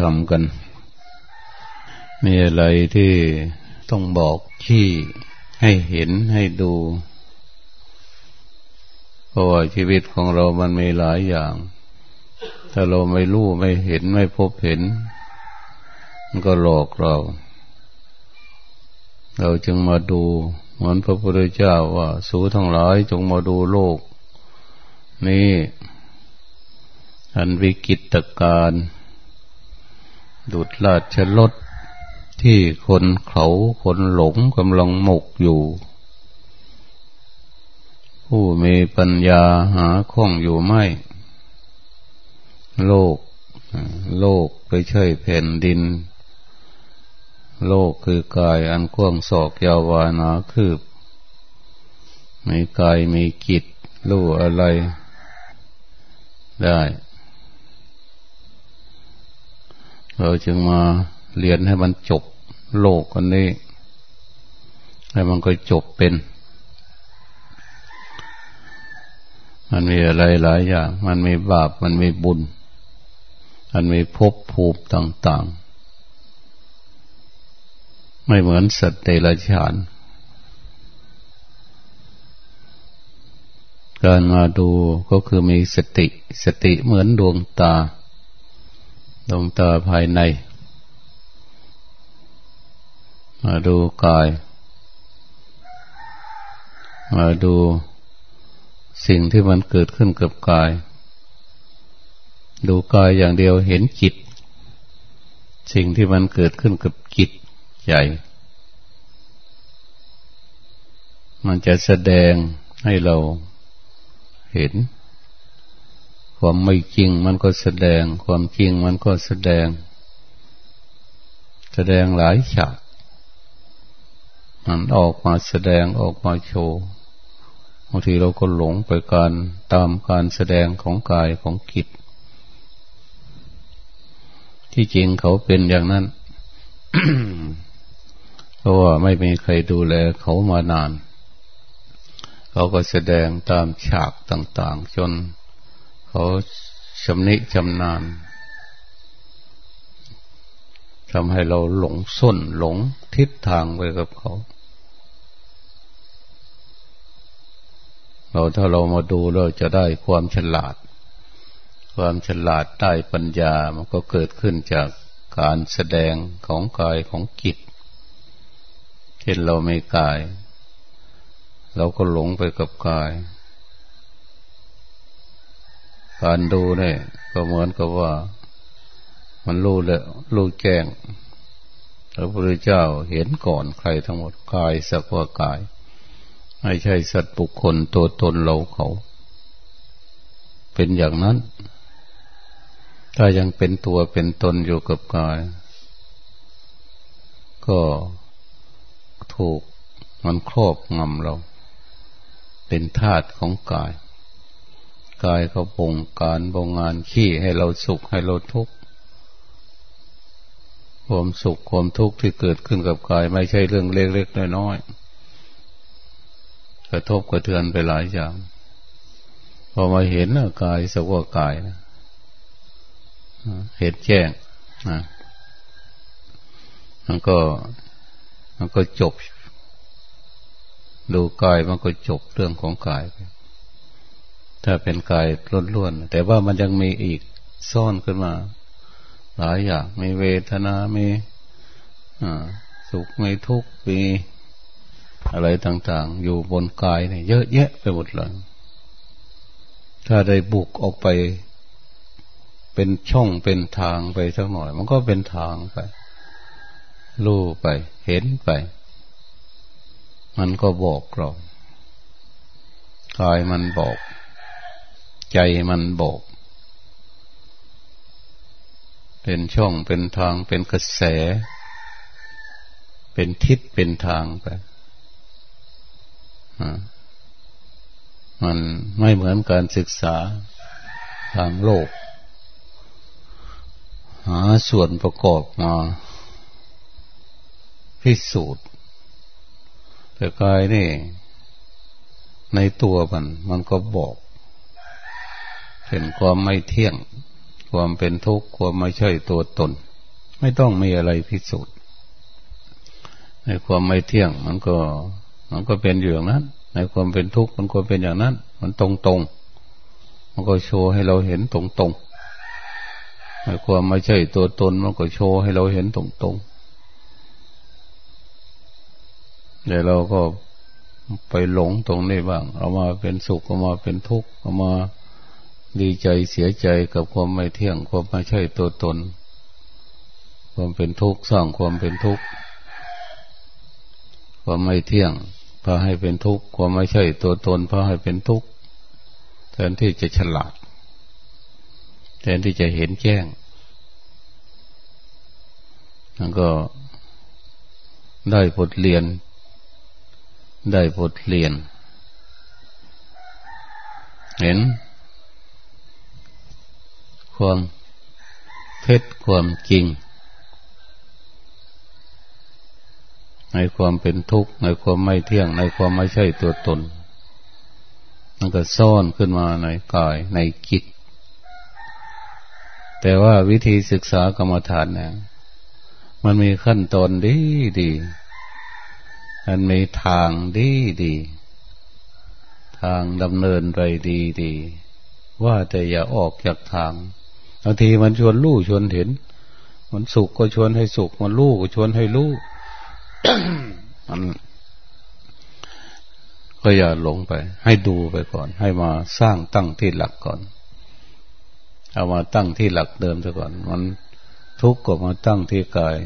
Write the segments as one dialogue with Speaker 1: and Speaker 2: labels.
Speaker 1: ทำกัน มีอะไรที่ต้องบอกที่ให้เห็นให้ดู เพราะว่าชีวิตของเรามันมีหลายอย่าง ถ้าเราไม่รู้ไม่เห็นไม่พบเห็น มันก็หลอกเรา เราจึงมาดูเหมือนพระพุทธเจ้าว่า สูทั้งหลายจงมาดูโลก นี่อันวิกิตการ ดุดลาชลดที่คนเขาคนหลงกำลังหมกอยู่ ผู้มีปัญญาหาข้องอยู่ไม่ โลก โลกไม่ใช่แผ่นดิน โลกคือกายอันกว้างศอกยาววานาคืบมีกายมีกิจรู้อะไรได้ เราจึงมาเรียนให้มันจบโลกอันนี้ ให้มันก็จบเป็น มันมีอะไรหลายอย่าง มันมีบาป มันมีบุญ มันมีภพภูมิต่าง ๆ ไม่เหมือนสัตว์เดรัจฉาน การมาดูก็คือมีสติ สติเหมือนดวงตา ดวงตาภายใน มาดูกาย มาดูสิ่งที่มันเกิดขึ้นกับกาย ดูกายอย่างเดียวเห็นจิต สิ่งที่มันเกิดขึ้นกับจิตใหญ่ มันจะแสดงให้เราเห็น ความไม่จริงมันก็แสดง ความจริงมันก็แสดง แสดงหลายฉากมันออกมาแสดงออกมาโชว์บางทีเราก็หลงไปการตามการแสดงของกายของกิจที่จริงเขาเป็นอย่างนั้นเพราะว่าไม่มีใครดูแลเขามานาน เขาก็แสดงตามฉากต่าง ๆ จน เขาชำนิชำนาญทำให้เราหลงส้นหลงทิศทางไปกับเขา เราถ้าเรามาดูเราจะได้ความฉลาด ความฉลาดได้ปัญญามันก็เกิดขึ้นจากการแสดงของกายของจิตเช่นเราไม่กาย เราก็หลงไปกับกาย การดูเนี่ยก็เหมือนกับว่า มันรู้แล้วรู้แจ้งพระพุทธเจ้าเห็นก่อนใครทั้งหมดกายสักว่ากาย ไม่ใช่สัตว์บุคคลตัวตนเราเขา เป็นอย่างนั้น ถ้ายังเป็นตัวเป็นตนอยู่กับกาย ก็ถูกมันครอบงำเรา เป็นธาตุของกาย กายเขาปงการบงงานขี้ให้เราสุขให้เราทุกข์ความสุขความทุกข์ที่เกิดขึ้นกับกาย ไม่ใช่เรื่องเล็กๆน้อยๆกระทบกระเทือนไปหลายอย่างพอมาเห็นนะกายสักว่ากายนะเห็นแจ้งนะมันก็ มันก็จบ ดูกายมันก็จบเรื่องของกายไป ถ้าเป็นกายล้วนๆแต่ว่ามันยังมีอีกซ่อนขึ้นมา หลายอย่างมีเวทนา มีสุขมีทุกข์มีอะไรต่าง ๆ อยู่บนกายเนี่ยเยอะแยะไปหมดเลยถ้าได้บุกออกไป เป็นช่องเป็นทางไปสักหน่อย มันก็เป็นทางไปรู้ไป เห็นไป มันก็บอกเรากายมันบอก ใจมันบอก เป็นช่องเป็นทางเป็นกระแส เป็นทิศเป็นทางไปมันไม่เหมือนการศึกษาทางโลก หาส่วนประกอบมาพิสูจน์แต่กายนี่ ในตัวมัน มันก็บอก เป็นความไม่เที่ยง ความเป็นทุกข์ความไม่ใช่ตัวตน ไม่ต้องมีอะไรพิสูจน์ในความไม่เที่ยง มันก็ มันก็เป็นอยู่อย่างนั้น ในความเป็นทุกข์มันก็เป็นอย่างนั้น มันตรงตรงมันก็โชว์ให้เราเห็นตรงตรงในความไม่ใช่ตัวตน มันก็โชว์ให้เราเห็นตรงตรงเดี๋ยวเราก็ไปหลงตรงนี้บ้าง เอามาเป็นสุขเอามาเป็นทุกข์เอามา ดีใจเสียใจกับความไม่เที่ยง ความไม่ใช่ตัวตน ความเป็นทุกข์สร้างความเป็นทุกข์ ความไม่เที่ยงพาให้เป็นทุกข์ ความไม่ใช่ตัวตนพาให้เป็นทุกข์ แทนที่จะฉลาด แทนที่จะเห็นแจ้งแล้วก็ได้บทเรียน ได้บทเรียน เห็น ความเท็จความจริง ในความเป็นทุกข์ในความไม่เที่ยง ในความไม่ใช่ตัวตน มันก็ซ่อนขึ้นมาในกายในจิต แต่ว่าวิธีศึกษากรรมฐานเนี่ยมันมีขั้นตอนดีดีมันมีทางดีดี ทางดำเนินไปดีดี ว่าแต่อย่าออกจากทาง บางทีมันชวนลู่ชวนเห็น มันสุขก็ชวนให้สุข มันลู่ก็ชวนให้ลู่มันก็อย่าหลงไป ให้ดูไปก่อน ให้มาสร้างตั้งที่หลักก่อน เอามาตั้งที่หลักเดิมซะก่อน มันทุกข์ก็มาตั้งที่กาย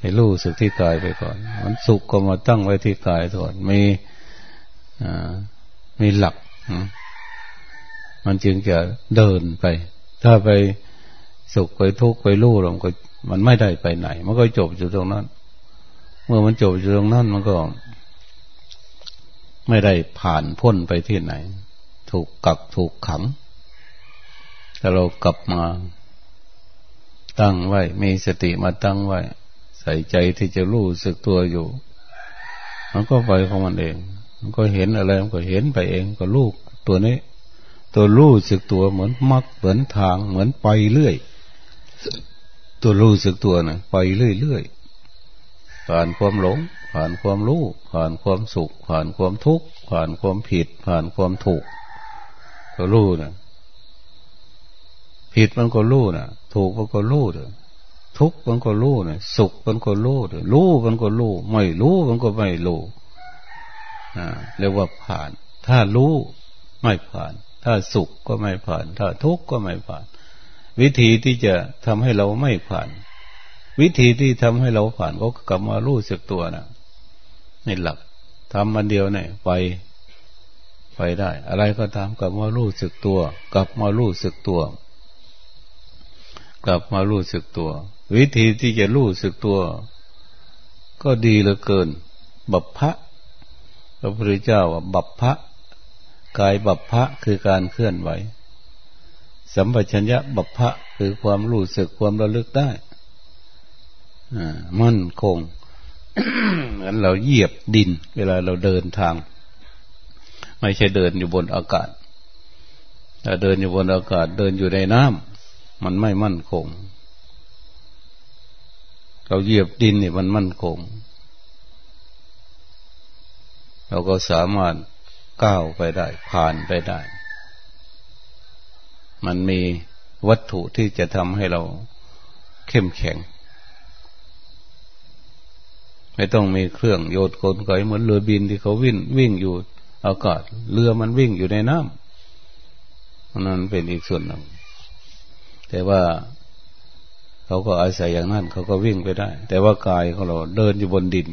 Speaker 1: ให้รู้สึกที่กายไปก่อน มันสุขก็มาตั้งไว้ที่กายก่อนมีมีหลัก มันจึงจะเดินไป ถ้าไปสุขไปทุกข์ไปรู้ลงก็ มันไม่ได้ไปไหน มันก็จบอยู่ตรงนั้น เมื่อมันจบอยู่ตรงนั้นมันก็ ไม่ได้ผ่านพ้นไปที่ไหน ถูกกักถูกขังแต่เรากลับมาตั้งไว้ มีสติมาตั้งไว้ ใส่ใจที่จะรู้สึกตัวอยู่ มันก็ไปของมันเอง มันก็เห็นอะไรมันก็เห็นไปเองก็ลูกตัวนี้ ตัวรู้สึกตัวเหมือนมักเหมือนทางเหมือนไปเรื่อย ตัวรู้สึกตัวนะไปเรื่อยเรื่อยผ่านความหลง ผ่านความรู้ ผ่านความสุข ผ่านความทุกข์ ผ่านความผิด ผ่านความถูกก็รู้นะผิดมันก็รู้นะถูกมันก็รู้นะทุกข์มันก็รู้นี่ยสุขมันก็รู้เนี่ยรู้มันก็รู้ไม่รู้มันก็ไม่รู้อ่าเรียกว่าผ่าน ถ้ารู้ไม่ผ่าน ถ้าสุขก็ไม่ผ่าน ถ้าทุกข์ก็ไม่ผ่าน วิธีที่จะทำให้เราไม่ผ่าน วิธีที่ทำให้เราผ่านก็กลับมารู้สึกตัวนะนี่หลักทำมันเดียวเนี่ยไปไปได้ อะไรก็ตามกลับมารู้สึกตัว กลับมารู้สึกตัว กลับมารู้สึกตัว วิธีที่จะรู้สึกตัว ก็ดีเหลือเกิน บัพพะพระพุทธเจ้าว่าบัพพะ กายบัพพะคือการเคลื่อนไหว สัมปชัญญะบัพพะคือความรู้สึกความระลึกได้มั่นคงเหมือนเราเหยียบดิน เวลาเราเดินทาง ไม่ใช่เดินอยู่บนอากาศถ้าเดินอยู่บนอากาศเดินอยู่ในน้ำมันไม่มั่นคง เราเหยียบดินนี่มันมั่นคง เราก็สามารถ ก้าวไปได้ ผ่านไปได้ มันมีวัตถุที่จะทำให้เราเข้มแข็ง ไม่ต้องมีเครื่องโยดกลไกเหมือนเรือบินที่เขาวิ่งวิ่งอยู่อากาศเรือมันวิ่งอยู่ในน้ำนั่นเป็นอีกส่วนหนึ่ง แต่ว่าเขาก็อาศัยอย่างนั้นเขาก็วิ่งไปได้ แต่ว่ากายของเราเดินอยู่บนดิน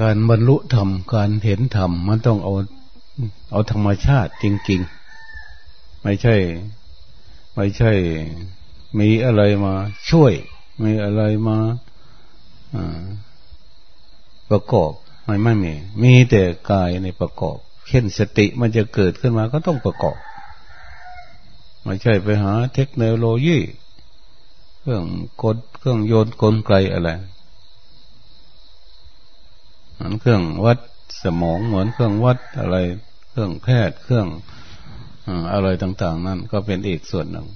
Speaker 1: การบรรลุธรรมการเห็นธรรมมันต้องเอาเอาธรรมชาติจริง ๆ ไม่ใช่ ไม่ใช่ มีอะไรมาช่วย มีอะไรมาประกอบไม่ไม่มี มีแต่กายในประกอบ เช่นสติมันจะเกิดขึ้นมาก็ต้องประกอบ ไม่ใช่ไปหาเทคโนโลยี เครื่องกดเครื่องโยนกลไกอะไร เหมือนเครื่องวัดสมองเหมือนเครื่องวัดอะไรเครื่องแพทย์เครื่องอะไรต่าง ๆ นั่นก็เป็นอีกส่วนหนึ่ง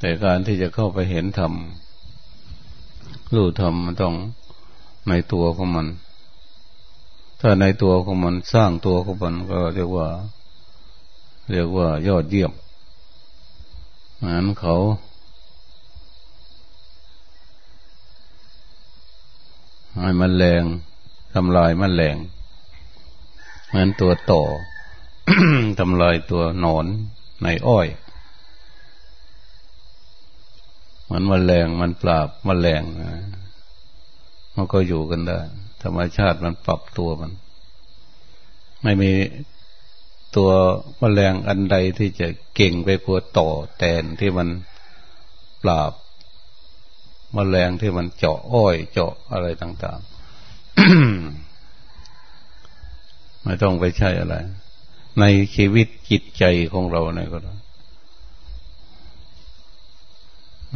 Speaker 1: แต่การที่จะเข้าไปเห็นธรรมรู้ธรรมมันต้องในตัวของมัน ถ้าในตัวของมันสร้างตัวของมันก็เรียกว่า เรียกว่ายอดเยี่ยมเหมือนเขาให้มันแรง ทำลายมันแรงเหมือนตัวต่อทำลายตัวหนอนในอ้อยมันมแมลงมันปราบมแมลงมันก็อยู่กันได้ ธรรมชาติมันปรับตัวมัน ไม่มีตัวมแมลงอันใดที่จะเก่งไปกว่าต่อแตนที่มันปราบมแมลงที่มันเจาะอ้อย เจาะอะไรต่าง ๆ ไม่ต้องไปใช้อะไร ในชีวิตจิตใจของเราเนี่ยก็ได้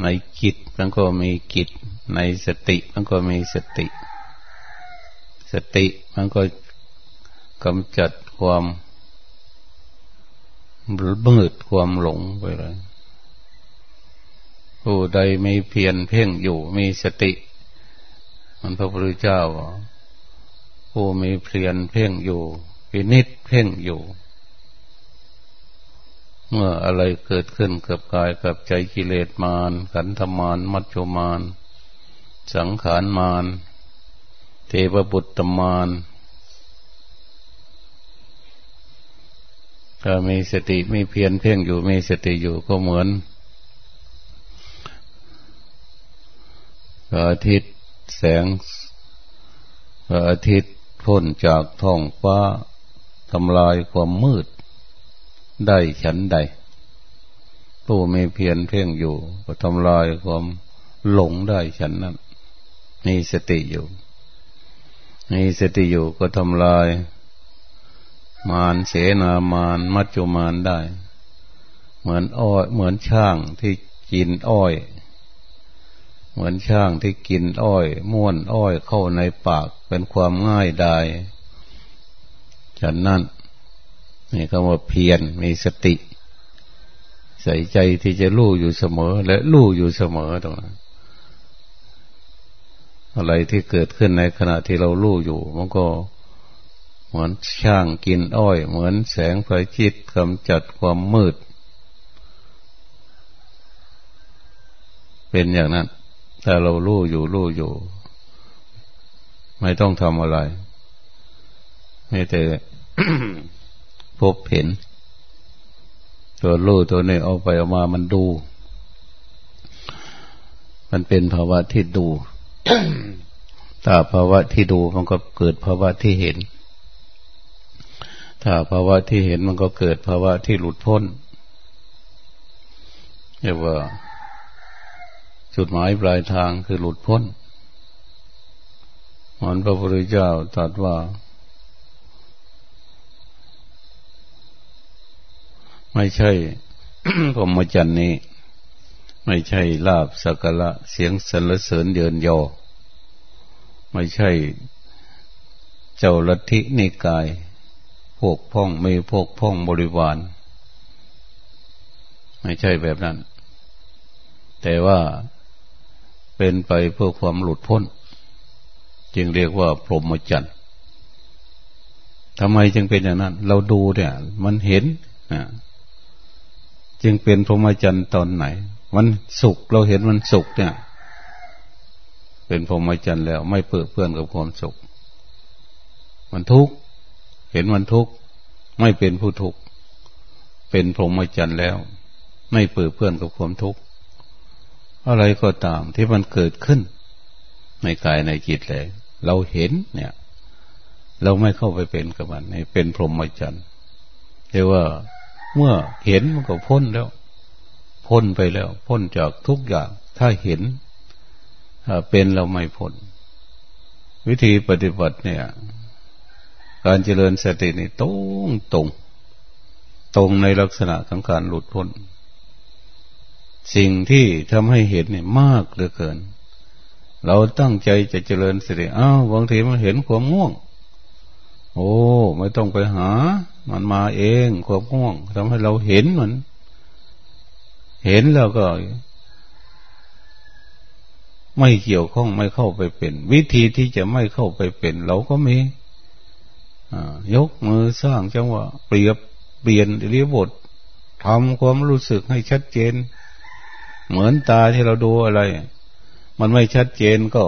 Speaker 1: ในจิตมันก็มีจิต ในสติมันก็มีสติ สติมันก็กำจัดความมืดความหลงไปเลยผู้ใดไมีเพียรเพ่งอยู่มีสติ มันพระพุทธเจ้า ผู้มีเพียรเพ่งอยู่พินิษเพ่งอยู่ เมื่ออะไรเกิดขึ้นกับกายกับใจกิเลสมารขันธมารมัจจุมารสังขารมารเทวบุตรมารถ้ามีสติมีเพียรเพ่งอยู่มีสติอยู่ก็เหมือนอาทิตย์แสงอาทิตย์ พ้นจากท้องฟ้าทำลายความมืด ได้ฉันใด ผู้มีเพียรเพ่งอยู่ ก็ทำลายความหลงได้ฉันนั้นมีสติอยู่มีสติอยู่ก็ทำลาย มารเสนามารมัจจุมารได้ เหมือนอ้อย เหมือนช่างที่กินอ้อย เหมือนช่างที่กินอ้อย ม้วนอ้อยเข้าในปากเป็นความง่ายดายฉันนั้นนี่คำว่าเพียรมีสติ ใส่ใจที่จะรู้อยู่เสมอ และรู้อยู่เสมอตรงนั้นอะไรที่เกิดขึ้นในขณะที่เรารู้อยู่ มันก็เหมือนช่างกินอ้อย เหมือนแสงไฟจิตกำจัดความมืด เป็นอย่างนั้น ถ้าเรารู้อยู่รู้อยู่ ไม่ต้องทำอะไรไม่แต่พบเห็น ตัวรู้ตัวนี้เอาไปเอามามันดู มันเป็นภาวะที่ดูถ้าภาวะที่ดูมันก็เกิดภาวะที่เห็น ถ้าภาวะที่เห็นมันก็เกิดภาวะที่หลุดพ้นเรียกว่า จุดหมายปลายทางคือหลุดพ้นมอนพระพุทธเจ้าตรัสว่า ไม่ใช่พรหมจรรย์นี้ ไม่ใช่ลาบสักละเสียงสรรเสริญเดินยอ ไม่ใช่เจ้าลัทธินิกาย พวกพ้องไม่พวกพ้องบริวาร ไม่ใช่แบบนั้น แต่ว่า เป็นไปเพื่อความหลุดพ้น จึงเรียกว่าพรหมจรรย์ทำไมจึงเป็นอย่างนั้น เราดูเนี่ย มันเห็นนะจึงเป็นพรหมจรรย์ตอนไหน มันสุขเราเห็นมันสุขเนี่ย เป็นพรหมจรรย์แล้ว ไม่เปื้อเพื่อนกับความสุข มันทุกข์เห็นมันทุกข์ไม่เป็นผู้ทุกข์เป็นพรหมจรรย์แล้ว ไม่เปื้อเพื่อนกับความทุกข์ อะไรก็ตามที่มันเกิดขึ้น ในกายในจิตเลย เราเห็นเนี่ย เราไม่เข้าไปเป็นกับมันในเป็นพรหมจรรย์เรียกว่าเมื่อเห็นมันก็พ้นแล้ว พ้นไปแล้ว พ้นจากทุกอย่าง ถ้าเห็นเป็นเราไม่พ้น วิธีปฏิบัติเนี่ย การเจริญสตินี่ตรงตรง ตรงในลักษณะของการหลุดพ้น สิ่งที่ทำให้เห็นเนี่ยมากเหลือเกิน เราตั้งใจจะเจริญสติอ้าวบางทีมันเห็นความง่วง โอ้ไม่ต้องไปหา มันมาเองความง่วงทำให้เราเห็นมัน เห็นแล้วก็ ไม่เกี่ยวข้องไม่เข้าไปเป็น วิธีที่จะไม่เข้าไปเป็น เราก็มียกมือสร้างจังหวะเปรียบเปลี่ยนเรียบททำความรู้สึกให้ชัดเจน เหมือนตาที่เราดูอะไร มันไม่ชัดเจนก็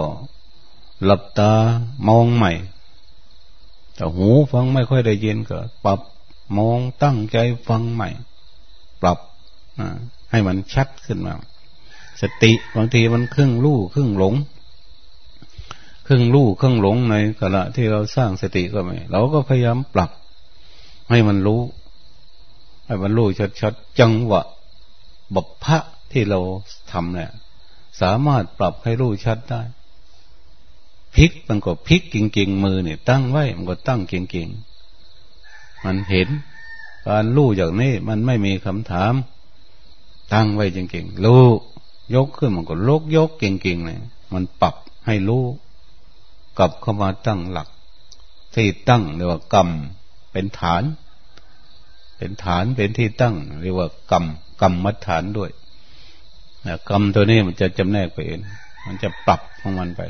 Speaker 1: หลับตามองใหม่ แต่หูฟังไม่ค่อยได้ยินก็ ปรับมองตั้งใจฟังใหม่ ปรับให้มันชัดขึ้นมา สติบางทีมันครึ่งรู้ครึ่งหลง ครึ่งรู้ครึ่งหลงในขณะที่เราสร้างสติก็ไม่เราก็พยายามปรับ ให้มันรู้ ให้มันรู้ชัดๆจังหวะ บพะ ที่เราทำเนี่ย สามารถปรับให้รู้ชัดได้พลิกมันก็พลิกเก่งๆมือเนี่ย ตั้งไว้มันก็ตั้งเก่งๆมันเห็น การรู้อย่างนี้มันไม่มีคำถาม ตั้งไว้จริงๆรู้ยกขึ้นมันก็ลกยกเก่งๆเนี่ยมันปรับให้รู้กลับเข้ามาตั้งหลัก ที่ตั้งเรียกว่ากรรมเป็นฐาน เป็นฐานเป็นที่ตั้ง เรียกว่ากรรมกรรมมัฐานด้วย กรรมตัวนี้มันจะจำแนกไปเอง มันจะปรับของมันไป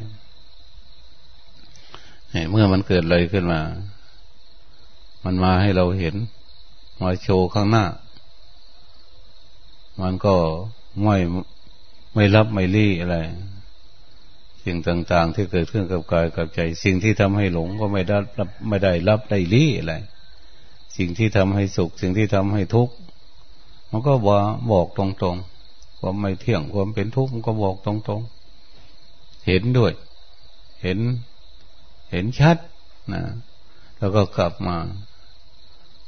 Speaker 1: เมื่อมันเกิดเลยขึ้นมา มันมาให้เราเห็น มาโชว์ข้างหน้า มันก็ไม่ไม่รับไม่รีอะไร สิ่งต่างๆ ที่เกิดขึ้นกับกายกับใจ สิ่งที่ทำให้หลงก็ไม่ได้รับไม่ได้รับได้รีอะไร สิ่งที่ทำให้สุข สิ่งที่ทำให้ทุกข์ มันก็บอกบอกตรงๆ ความไม่เที่ยงความเป็นทุกข์มันก็บอกตรงๆ เห็นด้วย เห็น เห็นชัดนะแล้วก็กลับมา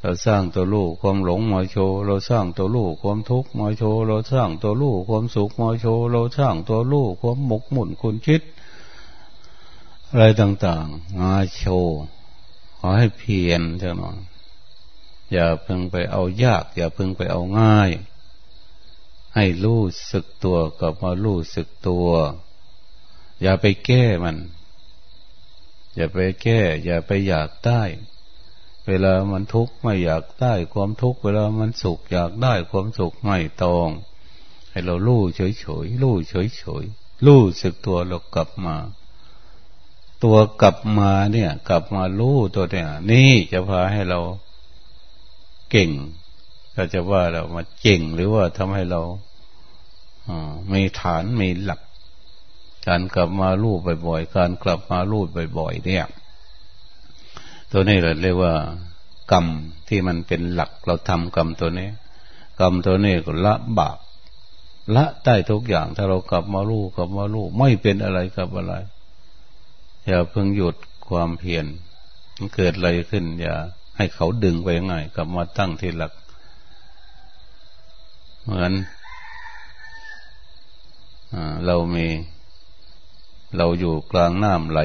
Speaker 1: เราสร้างตัวลูกความหลงมาโชว์เราสร้างตัวลูกความทุกข์มาโชว์เราสร้างตัวลูกความสุขมาโชว์เราสร้างตัวลูกความหมกหมุ่นคุณคิด อะไรต่างๆมาโชว์ขอให้เพียรเจ้าหน่อยอย่าเพึงไปเอายาก อย่าเพึงไปเอาง่าย ให้รู้สึกตัวกับมารู้สึกตัว อย่าไปแก้มัน อย่าไปแก้ อย่าไปอยากได้ เวลามันทุกข์ไม่อยากได้ความทุกข์เวลามันสุขอยากได้ความสุขไม่ตองให้เราลู่เฉยเฉยลู่เฉยเฉยลู่สึกตัวเรากลับมา ตัวกลับมาเนี่ย กลับมาลู่ตัวเนี่ย นี่จะพาให้เราเก่งก็จะว่าเรามาเก่งหรือว่าทำให้เรา มีฐานมีหลัก การกลับมาลู่บ่อยๆ การกลับมาลู่บ่อยๆ เนี่ย ตัวนี้เราเรียกว่า กรรมที่มันเป็นหลักเราทำกรรมตัวนี้ กรรมตัวนี้ก็ละบาปละได้ทุกอย่าง ถ้าเรากลับมาลู่กลับมาลู่ไม่เป็นอะไรกับอะไรอย่าเพิ่งหยุดความเพียรมันเกิดอะไรขึ้น อย่า ให้เขาดึงไปง่ายกลับมาตั้งที่หลัก เหมือน เรามีเราอยู่กลางน้ำไหล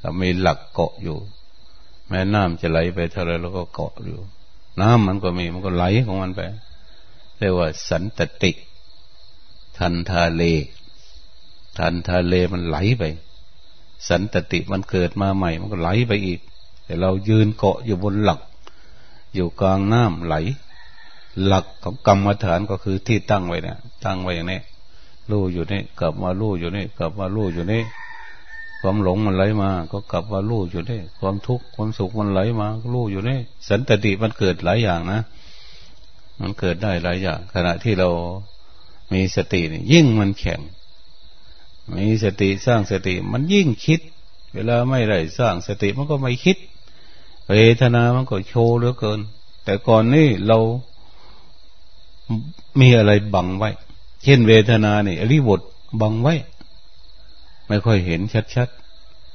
Speaker 1: เรามีหลักเกาะอยู่ แม้น้ำจะไหลไปเท่าไรเราก็เกาะอยู่ น้ำมันก็มีมันก็ไหลของมันไปเรียกว่า สันตติ ทันทาเล ทันทาเลมันไหลไป สันตติมันเกิดมาใหม่ มันก็ไหลไปอีก แต่เรายืนเกาะอยู่บนหลัก อยู่กลางน้ำไหล หลักของกรรมฐานก็คือที่ตั้งไว้เนี่ยตั้งไว้อย่างนี้ ลู่อยู่นี่ กลับมาลู่อยู่นี่ กลับมาลู่อยู่นี่ ความหลงมันไหลมา ก็กลับมาลู่อยู่นี่ ความทุกข์ความสุขมันไหลมาก็ลู่อยู่นี่ สันตติมันเกิดหลายอย่างนะ มันเกิดได้หลายอย่าง ขณะที่เรามีสตินี่ยิ่งมันแข็ง มีสติสร้างสติ มันยิ่งคิด เวลาไม่ได้สร้างสติมันก็ไม่คิด เวทนามันก็โชว์เหลือเกิน แต่ก่อนนี่เรามีอะไรบังไว้ เช่นเวทนาเนี่ยอริบทบังไว้ ไม่ค่อยเห็นชัด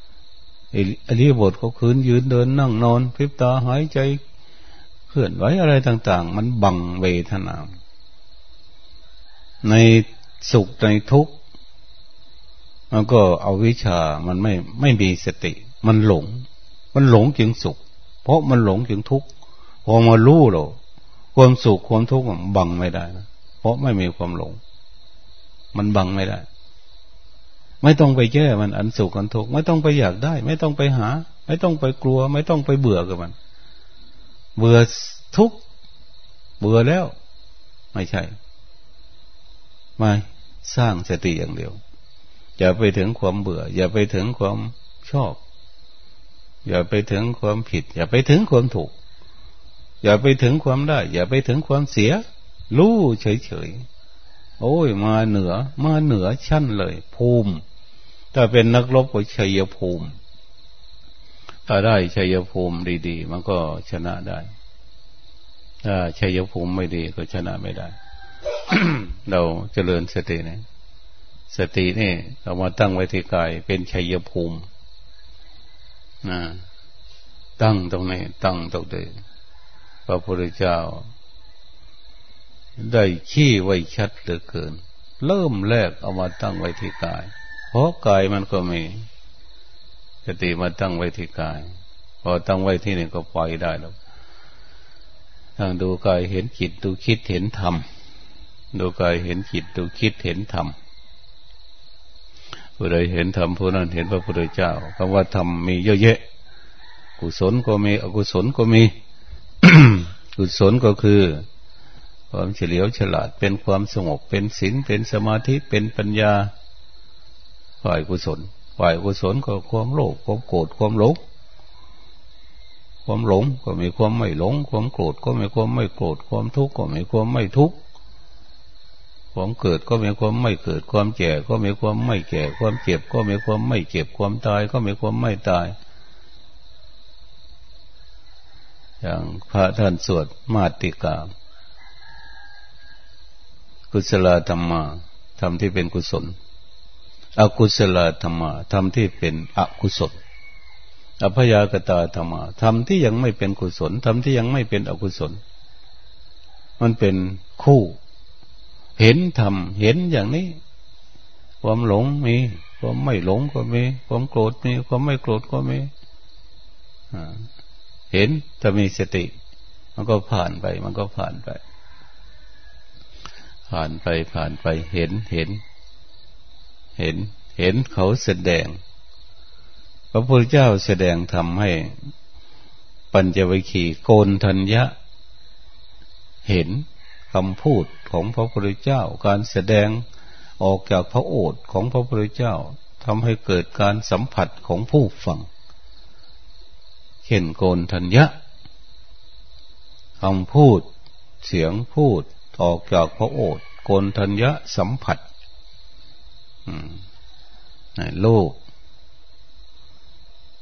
Speaker 1: ๆอริบทก็คืนยืนเดินนั่งนอนพริบตาหายใจเคลื่อนไหวอะไรต่าง ๆ มันบังเวทนา ในสุขในทุกข์มันก็เอาวิชามันไม่ไม่มีสติ มันหลง มันหลงจึงสุข เพราะมันหลงจึงทุกข์พอมารู้เราความสุขความทุกข์บังไม่ได้นะเพราะไม่มีความหลง มันบังไม่ได้ ไม่ต้องไปแก้มันอันสุขอันทุกข์ไม่ต้องไปอยากได้ ไม่ต้องไปหา ไม่ต้องไปกลัว ไม่ต้องไปเบื่อกับมัน เบื่อทุกข์เบื่อแล้ว ไม่ใช่ ไม่สร้างสติอย่างเดียว อย่าไปถึงความเบื่อ อย่าไปถึงความชอบ อย่าไปถึงความผิด อย่าไปถึงความถูก อย่าไปถึงความได้ อย่าไปถึงความเสีย รู้เฉยๆ โอ้ย มาเหนือ มาเหนือชั้นเลย ภูมิ ถ้าเป็นนักรบก็ชัยภูมิ ถ้าได้ชัยภูมิดีๆ มันก็ชนะได้ถ้าชัยภูมิไม่ดีก็ชนะไม่ได้ เราเจริญสตินี่สตินี่เอามาตั้งไว้ที่กายเป็นชัยภูมินะตั้งตรงนี้ ตั้งตรงนี้พระพุทธเจ้า ได้ขี้ไว้ชัดเหลือเกิน เริ่มแรกเอามาตั้งไว้ที่กาย เพราะกายมันก็มีสติมาตั้งไว้ที่กาย พอตั้งไว้ที่นี่ก็ปล่อยได้แล้วทางดูกายเห็นจิตดูคิดเห็นธรรมดูกายเห็นจิตดูคิดเห็นธรรมผู้ใดเห็นธรรมผู้นั้นเห็นพระพุทธเจ้าคำว่าธรรมมีเยอะแยะ กุศลก็มี อกุศลก็มี กุศลก็คือ ความเฉลียวฉลาดเป็นความสงบเป็นศีลเป็นสมาธิเป็นปัญญา ฝ่ายกุศล ฝ่ายกุศลก็ความโลภความโกรธความหลงความหลงก็มีความไม่หลง ความโกรธก็มีความไม่โกรธความทุกข์ก็มีความไม่ทุกข์ความเกิดก็มีความไม่เกิด ความแก่ก็มีความไม่แก่ ความเจ็บก็มีความไม่เจ็บ ความตายก็มีความไม่ตาย อย่างพระท่านสวดมาติกา กุศลธรรมาธรรมที่เป็นกุศล อกุศลธรรมาธรรมที่เป็นอกุศลอภยากตาธรรมาธรรมที่ยังไม่เป็นกุศลธรรมที่ยังไม่เป็นอกุศล มันเป็นคู่ เห็นธรรมเห็นอย่างนี้ ความหลงมี ความไม่หลงก็มี ความโกรธมี ความไม่โกรธก็มีเห็นจะมีสติ มันก็ผ่านไป มันก็ผ่านไป ผ่านไปผ่านไปเห็นเห็น เห็น เห็นเขาแสดง พระพุทธเจ้าแสดงทำให้ ปัญจวิคีโกนทัญญะ เห็นคำพูดของพระพุทธเจ้า การแสดงออกจากพระโอษฐ์ของพระพุทธเจ้าทำให้เกิดการสัมผัสของผู้ฟังเข็นโกนทัญญะคำพูด เสียงพูด ออกจากพระโอษฐ์โกนทัญญะสัมผัสโลก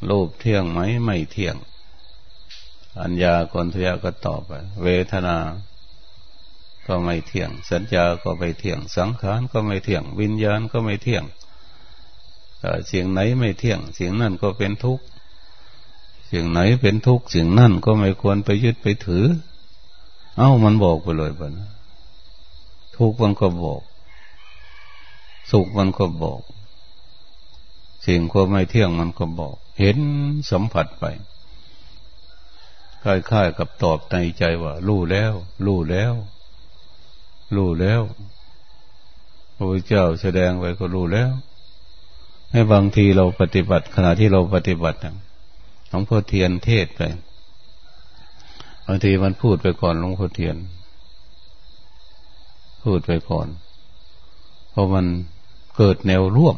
Speaker 1: โลกเที่ยงไหมไม่เที่ยง อัญญากนทยะก็ตอบไปเวทนา ก็ไม่เที่ยง สัญญาก็ไม่เที่ยง สังขารก็ไม่เที่ยง วิญญาณก็ไม่เที่ยงเสียงไหนไม่เที่ยงเสียงนั่นก็เป็นทุกข์เสียงไหนเป็นทุกข์เสียงนั่นก็ไม่ควรไปยึดไปถือ เอ้ามันบอกไปเลยบ่นะ ทุกข์มันก็บอก สุขมันก็บอก สิ่งก็ไม่เที่ยงมันก็บอก เห็นสัมผัสไปคล้ายๆกับตอบในใจว่า รู้แล้ว รู้แล้ว รู้แล้วพระพุทธเจ้าแสดงไว้ก็รู้แล้ว ให้บางทีเราปฏิบัติ ขณะที่เราปฏิบัติหลวงพ่อเทียนเทศไปบางทีมันพูดไปก่อนหลวงพ่อเทียน พูดไปก่อน เพราะมันเกิดแนวร่วม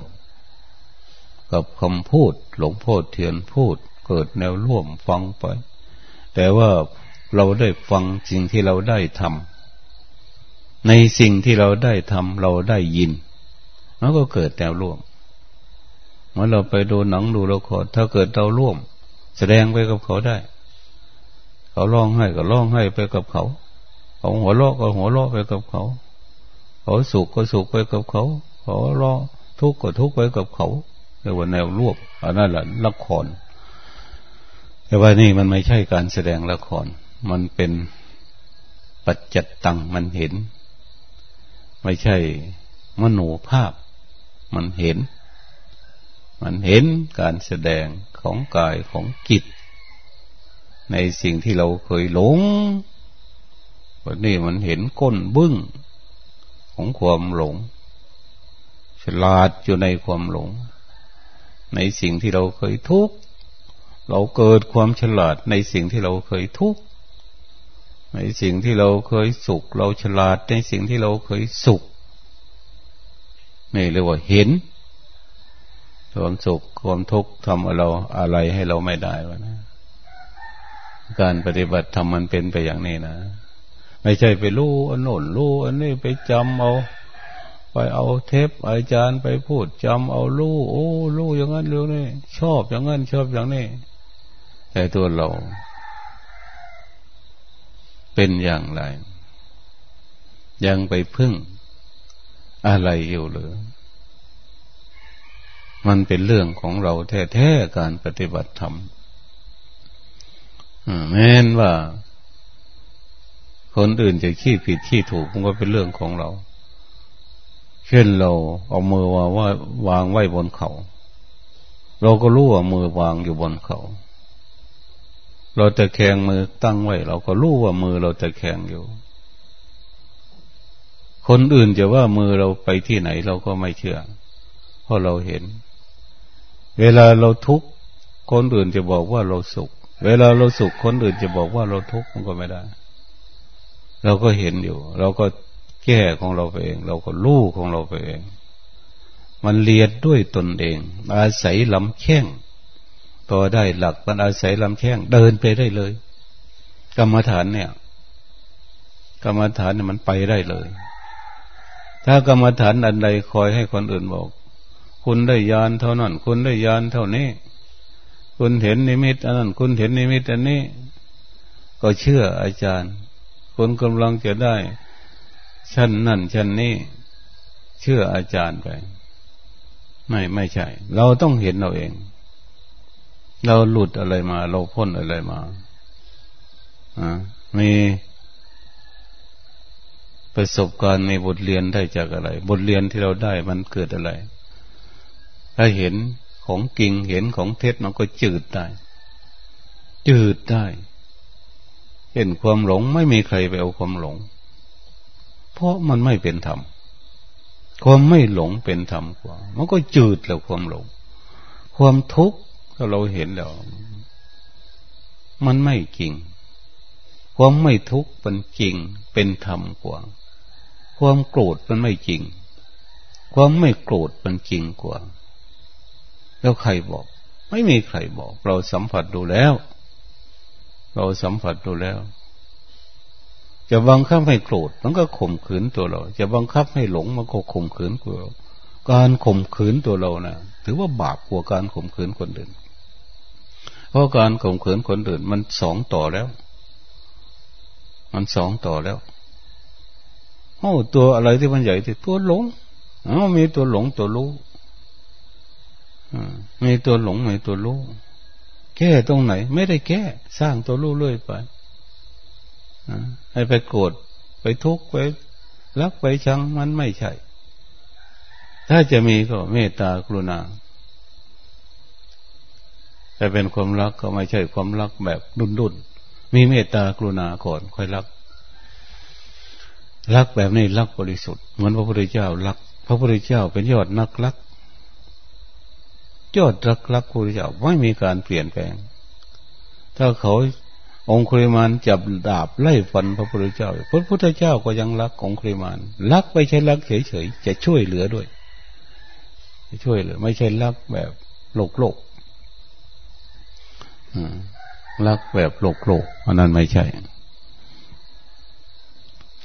Speaker 1: กับคำพูด หลวงพ่อเทียนพูด เกิดแนวร่วมฟังไป แต่ว่าเราได้ฟังสิ่งที่เราได้ทำในสิ่งที่เราได้ทำเราได้ยินมันก็เกิดแนวร่วมเมื่อเราไปดูหนังดูละครถ้าเกิดเราร่วม แสดงไปกับเขาได้ เขาร้องให้ก็ร้องให้ไปกับเขาเขาหัวเราะก็หัวเราะไปกับเขา เขาสุขก็สุขไปกับเขา เขาร้องทุกข์ก็ทุกข์ไปกับเขาเรียกว่าแนวรวมอันนั้นแหละละคร แต่ว่านี่มันไม่ใช่การแสดงละคร มันเป็นปัจจัตตังมันเห็น ไม่ใช่มโนภาพ มันเห็น มันเห็นการแสดงของกายของจิต ในสิ่งที่เราเคยหลงวันนี้มันเห็นก้นบึ้ง ของความหลง ฉลาดอยู่ในความหลง ในสิ่งที่เราเคยทุกข์เราเกิดความฉลาดในสิ่งที่เราเคยทุกข์ในสิ่งที่เราเคยสุข เราฉลาดในสิ่งที่เราเคยสุขนี่เรียกว่าเห็นความสุขความทุกข์ทำเราอะไรให้เราไม่ได้วะนะ การปฏิบัติทำมันเป็นไปอย่างนี้นะ ไม่ใช่ไปรู้อันโน่นรู้อันนี้ไปจำเอาไปเอาเทปอาจารย์ไปพูดจำเอารู้โอ้รู้อย่างนั้นเรื่องนี้ชอบอย่างนั้นชอบอย่างนี้แต่ตัวเรา เป็นอย่างไร ยังไปพึ่งอะไรอยู่หรือ มันเป็นเรื่องของเราแท้ๆการปฏิบัติธรรมแม้นว่า คนอื่นจะขี้ผิดขี้ถูกมันก็เป็นเรื่องของเรา เช่นเราเอามือว่าว่าวางไว้บนเขา เราก็รู้ว่ามือวางอยู่บนเขา เราจะแขงมือตั้งไว้ เราก็รู้ว่ามือเราจะแขงอยู่ คนอื่นจะว่ามือเราไปที่ไหนเราก็ไม่เชื่อ เพราะเราเห็น เวลาเราทุกข์คนอื่นจะบอกว่าเราสุข เวลาเราสุขคนอื่นจะบอกว่าเราทุกข์มันก็ไม่ได้ เราก็เห็นอยู่ เราก็แก้ของเราไปเอง เราก็รู้ของเราไปเอง มันเรียนด้วยตนเอง อาศัยลำแข้งพอได้หลักมันอาศัยลำแข้งเดินไปได้เลย กรรมฐานเนี่ย กรรมฐานเนี่ยมันไปได้เลย ถ้ากรรมฐานอันใดคอยให้คนอื่นบอก คุณได้ยานเท่านั้น คุณได้ยานเท่านี้ คุณเห็นนิมิตอันนั้น คุณเห็นนิมิตอันนี้ ก็เชื่ออาจารย์ คุณกำลังจะได้ ชั้นนั่นชั้นนี้ เชื่ออาจารย์ไป ไม่ไม่ใช่ เราต้องเห็นเราเอง เราหลุดอะไรมา เราพ้นอะไรมาอ่ามีประสบการณ์ในบทเรียนได้จากอะไร บทเรียนที่เราได้มันเกิดอะไร ถ้าเห็นของจริงเห็นของเท็จมันก็จืดได้ จืดได้ เห็นความหลงไม่มีใครไปเอาความหลง เพราะมันไม่เป็นธรรมความไม่หลงเป็นธรรมกว่า มันก็จืดแล้วความหลง ความทุกข์ถ้าเราเห็นแล้ว มันไม่จริง ความไม่ทุกข์เป็นจริง เป็นธรรมกว่า ความโกรธมันไม่จริง ความไม่โกรธมันจริงกว่า แล้วใครบอก ไม่มีใครบอก เราสัมผัสดูแล้ว เราสัมผัสดูแล้ว จะบังคับให้โกรธมันก็ข่มขืนตัวเรา จะบังคับให้หลงมันก็ข่มขืนตัวเราการข่มขืนตัวเรานะ่ะ ถือว่าบาปกว่าการข่มขืนคนอื่น เพราะการข่มขืนคนอื่น มันสองต่อแล้ว มันสองต่อแล้วโอ้ตัวอะไรที่มันใหญ่ที่ตัวหลงอ๋อมีตัวหลงตัวรู้มีตัวหลงมีตัวรู้ แก้ตรงไหน ไม่ได้แก้ สร้างตัวรู้เรื่อยไปให้ไปโกรธไปทุกข์ไปรักไปชังมันไม่ใช่ ถ้าจะมีก็เมตตากรุณาแต่เป็นความรักก็ไม่ใช่ความรักแบบดุนดุนมีเมตตากรุณาก่อนค่อยรัก รักแบบนี้รักบริสุทธิ์เหมือนพระพุทธเจ้ารัก พระพุทธเจ้าเป็นยอดนักรัก ยอดรักรักพระเจ้าไม่มีการเปลี่ยนแปลง ถ้าเขาองคุริมานจับดาบไล่ฟันพระพุทธเจ้า พระพุทธเจ้าก็ยังรักองคุริมานรักไม่ใช่รักเฉยๆจะช่วยเหลือด้วย จะช่วยเหลือ ไม่ใช่รักแบบโลกโลกรักแบบโลกโลกอันนั้นไม่ใช่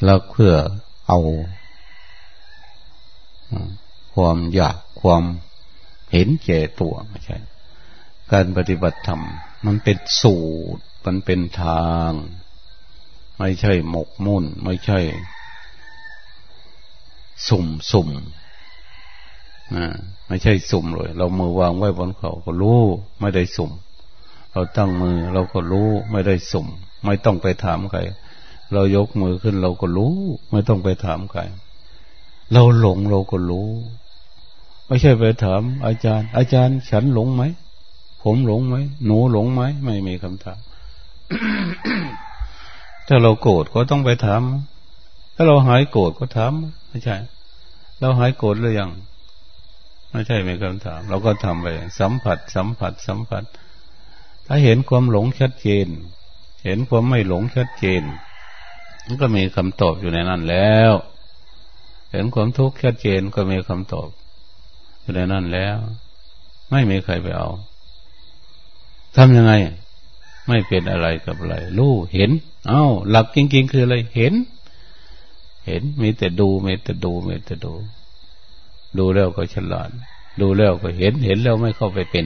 Speaker 1: รักเพื่อเอาความอยากความ เห็นแก่ตัวไม่ใช่ การปฏิบัติธรรม มันเป็นสูตร มันเป็นทาง ไม่ใช่หมกมุ่น ไม่ใช่ สุ่มสุ่มนะไม่ใช่สุ่มเลย เรามือวางไว้บนเขาก็รู้ ไม่ได้สุ่ม เราตั้งมือเราก็รู้ ไม่ได้สุ่ม ไม่ต้องไปถามใคร เรายกมือขึ้นเราก็รู้ ไม่ต้องไปถามใคร เราหลงเราก็รู้ ไม่ใช่ไปถาม อาจารย์ อาจารย์ฉันหลงไหม ผมหลงไหม หนูหลงไหม ไม่มีคำถาม ถ้าเราโกรธก็ต้องไปถาม ถ้าเราหายโกรธก็ถาม ไม่ใช่ เราหายโกรธหรือยัง ไม่ใช่ไม่คำถาม เราก็ทำไป สัมผัส สัมผัส สัมผัส ถ้าเห็นความหลงชัดเจน เห็นความไม่หลงชัดเจน มันก็มีคำตอบอยู่ในนั้นแล้ว เห็นความทุกข์ชัดเจนก็มีคำตอบ อยู่ในนั้นแล้ว ไม่มีใครไปเอาทำยังไง ไม่เป็นอะไรกับอะไรรู้เห็น เอา้า หลักจริงๆคืออะไรเห็น เห็นมีแต่ดูมีแต่ดูมีแต่ดู ดูแล้วก็ฉลาด ดูแล้วก็เห็นเห็นแล้วไม่เข้าไปเป็น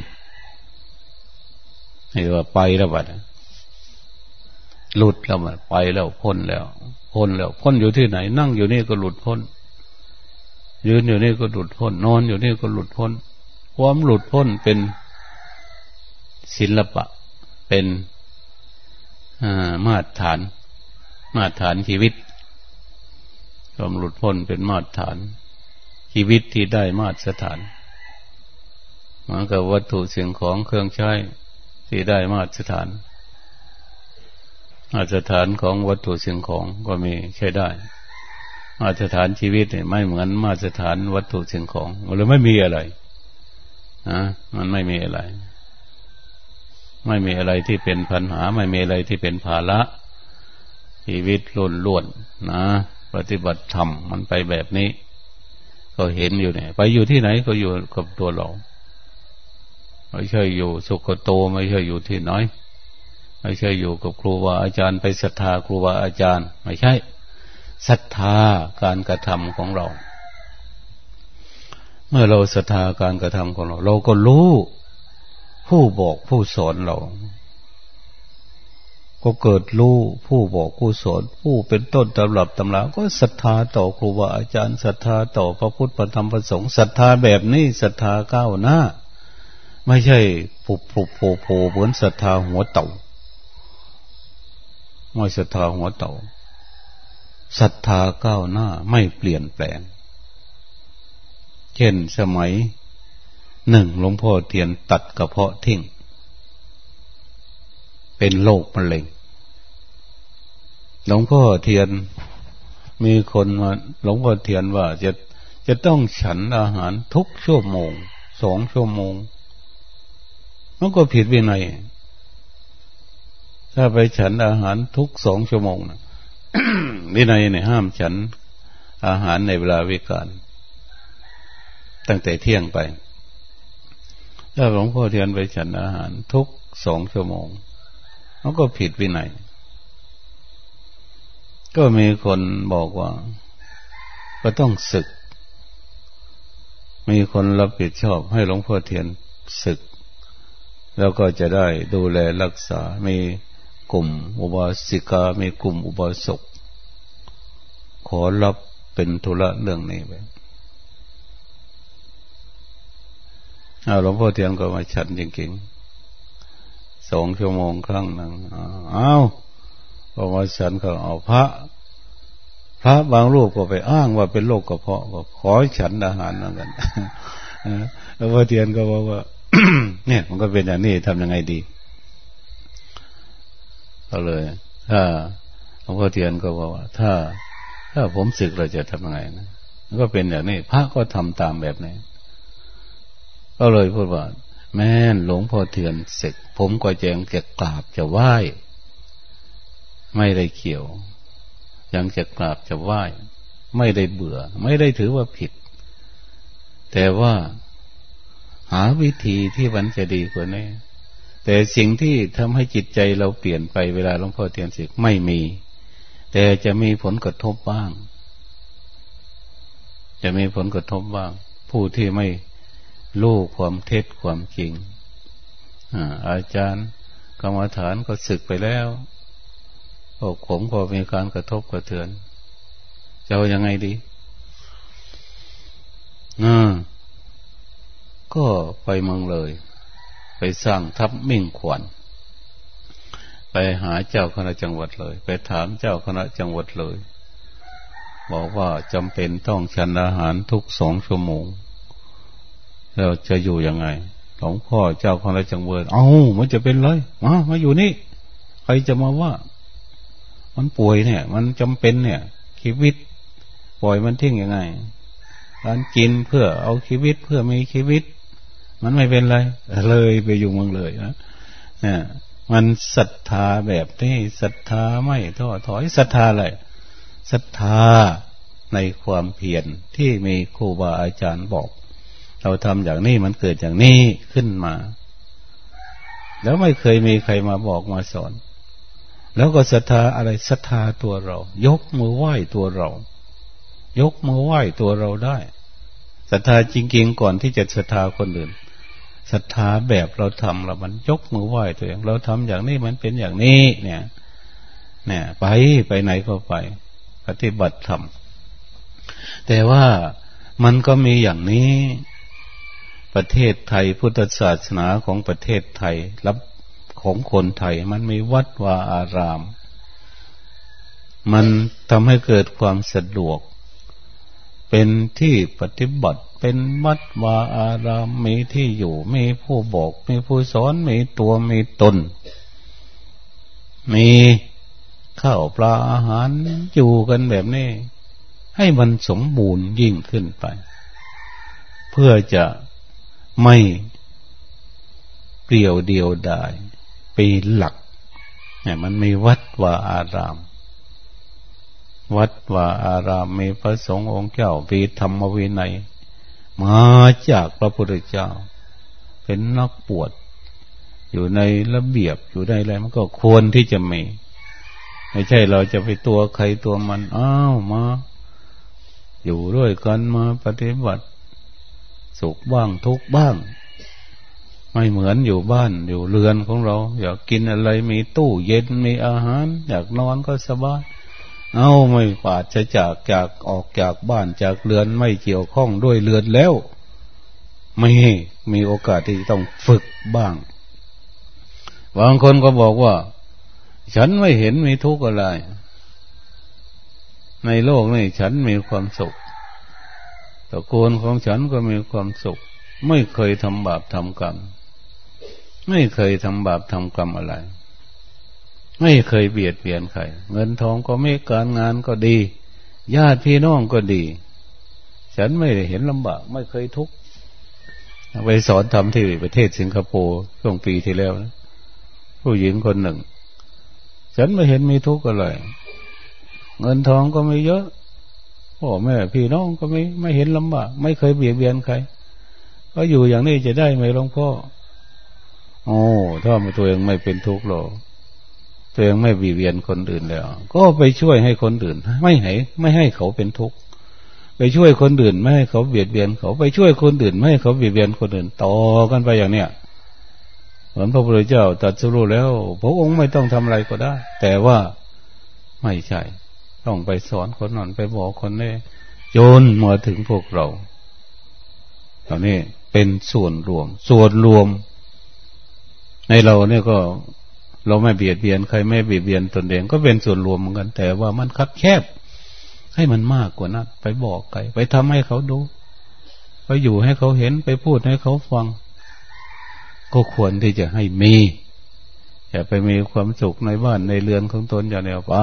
Speaker 1: ให้ว่าไปแล้วบัดหลุดแล้วมันไปแล้วพ้นแล้วพ้นแล้วพ้นอยู่ที่ไหน นั่งอยู่นี่ก็หลุดพ้น ยืนอยู่นี่ก็หลุดพ้น นอนอยู่นี่ก็หลุดพ้น ความหลุดพ้นเป็นศิลปะ เป็นมาตรฐาน มาตรฐานชีวิต ความหลุดพ้นเป็นมาตรฐาน ชีวิตที่ได้มาตรฐานเหมือนกับวัตถุสิ่งของเครื่องใช้ที่ได้มาตรฐาน มาตรฐานของวัตถุสิ่งของก็มีใช้ได้ มาตรฐานชีวิตเนี่ยไม่เหมือนมาตรฐานวัตถุสิ่งของมันเลยไม่มีอะไรนะมันไม่มีอะไร ไม่มีอะไรที่เป็นปัญหา ไม่มีอะไรที่เป็นภาระชีวิตล้นล้วนนะ ปฏิบัติธรรมมันไปแบบนี้ ก็เห็นอยู่เนี่ยไปอยู่ที่ไหนก็อยู่กับตัวเราไม่ใช่อยู่สุขโตไม่ใช่อยู่ที่น้อย ไม่ใช่อยู่กับครูบาอาจารย์ไปศรัทธาครูบาอาจารย์ ไม่ใช่ ศรัทธาการกระทำของเรา เมื่อเราศรัทธาการกระทำของเรา เราก็รู้ผู้บอกผู้สอนเรา ก็เกิดรู้ผู้บอกผู้สอนผู้เป็นต้นตำรับตำราก็ศรัทธาต่อครูบาอาจารย์ศรัทธาต่อพระพุทธพระธรรมพระสงฆ์ศรัทธาแบบนี้ศรัทธาก้าวหน้า ไม่ใช่ปุบปุบโผโผเหมือนศรัทธาหัวเต่าไม่ศรัทธาหัวเต่า ศรัทธาก้าวหน้าไม่เปลี่ยนแปลง เช่นสมัยหนึ่งหลวงพ่อเทียนตัดกระเพาะทิ้ง เป็นโรคมะเร็ง หลวงพ่อเทียนมีคนมาหลวงพ่อเทียนว่าจะจะต้องฉันอาหารทุกชั่วโมง สองชั่วโมง มันก็ผิดวินัย ถ้าไปฉันอาหารทุกสองชั่วโมงนะ วินัยเนี่ยห้ามฉันอาหารในเวลาวิการตั้งแต่เที่ยงไปถ้าหลวงพ่อเทียนไปฉันอาหารทุกสองชั่วโมงเขาก็ผิดวินัย ก็มีคนบอกว่า ก็ต้องศึก มีคนรับผิดชอบให้หลวงพ่อเทียนศึก แล้วก็จะได้ดูแลรักษา มีกลุ่มอุบาสิกา มีกลุ่มอุบาสก ขอรับเป็นธุระเรื่องนี้ไปหลวงพ่อเทียนก็มาฉันจริงๆสองชั่วโมงครั้งหนึ่งอ้าวพอมาฉันก็เอาพระ พระบางรูปก็ไปอ้างว่าเป็นโรคกระเพาะก็ขอฉันอาหารเหมือนกันหลวงพ่อเทียนก็บอกว่า เนี่ย มันก็เป็นอย่างนี้ทำยังไงดี ก็เลย ถ้าหลวงพ่อเทียนก็บอกว่า ถ้า ถ้าผมศึกเราจะทำยังไงนะก็เป็นอย่างนี้พระก็ทำตามแบบนี้ ก็เลยพูดว่า แม่หลวงพ่อเถือนเสร็จผมก็แจงจะกราบจะไหว้ ไม่ได้เขียว ยังจะกราบจะไหว้ ไม่ได้เบื่อ ไม่ได้ถือว่าผิด แต่ว่าหาวิธีที่มันจะดีกว่านี้แต่สิ่งที่ทำให้จิตใจเราเปลี่ยนไปเวลาหลวงพ่อเทียนสิกไม่มี แต่จะมีผลกระทบบ้าง จะมีผลกระทบบ้าง ผู้ที่ไม่รู้ความเท็จความจริงอาจารย์กรรมฐานก็ศึกไปแล้วพวกผมก็มีการกระทบกระเทือนจะเอายังไงดีอ่าก็ไปเมืองเลย ไปสร้างทับมิ่งขวัญ ไปหาเจ้าคณะจังหวัดเลย ไปถามเจ้าคณะจังหวัดเลย บอกว่าจำเป็นต้องฉันอาหารทุกสองชั่วโมงเราจะอยู่ยังไงหลวงพ่อเจ้าของราจังเวิร์เอามันจะเป็นเลยมามาอยู่นี่ใครจะมาว่า มันป่วยเนี่ย มันจำเป็นเนี่ยชีวิตปล่อยมันทิ้งยังไงการกินเพื่อเอาชีวิตเพื่อมีชีวิต มันไม่เป็นไร เลยไปอยู่เมืองเลยนะเนี่ย มันศรัทธาแบบนี้ศรัทธาไม่ท้อถอยศรัทธาอะไรศรัทธาในความเพียรที่มีครูบาอาจารย์บอก เราทำอย่างนี้มันเกิดอย่างนี้ขึ้นมา แล้วไม่เคยมีใครมาบอกมาสอน แล้วก็ศรัทธาอะไรศรัทธาตัวเรา ยกมือไหว้ตัวเรา ยกมือไหว้ตัวเราได้ศรัทธาจริงๆก่อนที่จะศรัทธาคนอื่น ศรัทธาแบบเราทำแล้วมันยกมือไหว้ตัวเองเราทำอย่างนี้มันเป็นอย่างนี้ เนี่ย เนี่ย ไปไปไหนก็ไป ปฏิบัติธรรมแต่ว่ามันก็มีอย่างนี้ ประเทศไทยพุทธศาสนาของประเทศไทยรับของคนไทย มันมีวัดวาอาราม มันทำให้เกิดความสะดวก เป็นที่ปฏิบัติ เป็นวัดวาอารามมีที่อยู่ มีผู้บอก มีผู้สอนมีตัวมีตน มีข้าวปลาอาหารอยู่กันแบบนี้ ให้มันสมบูรณ์ยิ่งขึ้นไป เพื่อจะไม่เปลี่ยวเดียวดายปีหลักเนี่ยมันมีวัดวาอาราม วัดวาอารามมีพระสงฆ์องค์เจ้าปีธรรมวินัย มาจากพระพุทธเจ้า เป็นนักปวด อยู่ในระเบียบอยู่ในอะไรมันก็ควรที่จะมีไม่ใช่เราจะไปตัวใครตัวมันอ้าวมา อยู่ด้วยกันมาปฏิบัติ สุขบ้างทุกบ้าง ไม่เหมือนอยู่บ้านอยู่เรือนของเรา อยากกินอะไรมีตู้เย็นมีอาหาร อยากนอนก็สบาย เอาไม่ปาดจะจากจากออกจากบ้านจากเรือนไม่เกี่ยวข้องด้วยเรือนแล้ว ไม่มีโอกาสที่ต้องฝึกบ้าง บางคนก็บอกว่า ฉันไม่เห็นมีทุกข์อะไร ในโลกนี้ฉันมีความสุขตระกูลของฉันก็มีความสุข ไม่เคยทำบาปทำกรรม ไม่เคยทำบาปทำกรรมอะไร ไม่เคยเบียดเบียนใคร เงินทองก็ไม่การงานก็ดี ญาติพี่น้องก็ดี ฉันไม่ได้เห็นลำบาก ไม่เคยทุกข์ไปสอนทำที่ประเทศสิงคโปร์ช่วงปีที่แล้วนะผู้หญิงคนหนึ่ง ฉันไม่เห็นมีทุกข์อะไรเงินทองก็ไม่เยอะพ่อแม่พี่น้องก็ไม่ไม่เห็นลำบาก ไม่เคยเบียดเบียนใคร ก็อยู่อย่างนี้จะได้ไหมหลวงพ่อโอ้ถ้าตัวเองไม่เป็นทุกข์หรอก ตัวเองไม่บีเวียนคนอื่นแล้ว ก็ไปช่วยให้คนอื่น ไม่ให้ไม่ให้เขาเป็นทุกข์ไปช่วยคนอื่นไม่ให้เขาเบียดเบียนเขาไปช่วยคนอื่นไม่ให้เขาเบียดเบียนคนอื่นต่อกันไปอย่างเนี้ยเหมือนพระพุทธเจ้าตรัสรู้แล้ว พระองค์ไม่ต้องทำอะไรก็ได้ แต่ว่าไม่ใช่ ต้องไปสอนคนนั้นไปบอกคนนี้จนมาถึงพวกเราตอนนี้เป็นส่วนรวม ส่วนรวม ในเราเนี่ยก็ เราไม่เบียดเบียนใครไม่เบียดเบียนตนเองก็เป็นส่วนรวมเหมือนกัน แต่ว่ามันคับแคบ ให้มันมากกว่านั้นไปบอกใครไปทำให้เขาดู ไปอยู่ให้เขาเห็นไปพูดให้เขาฟัง ก็ควรที่จะให้มีอย่าไปมีความสุขในบ้านในเรือนของตนอย่าเนียไป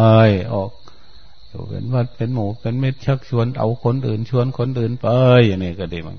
Speaker 1: ออกเป็นวัดเป็นหมู่เป็นเม็ดชักชวนเอาคนอื่นชวนคนอื่นไปอย่างนี้ก็ดีมั้ง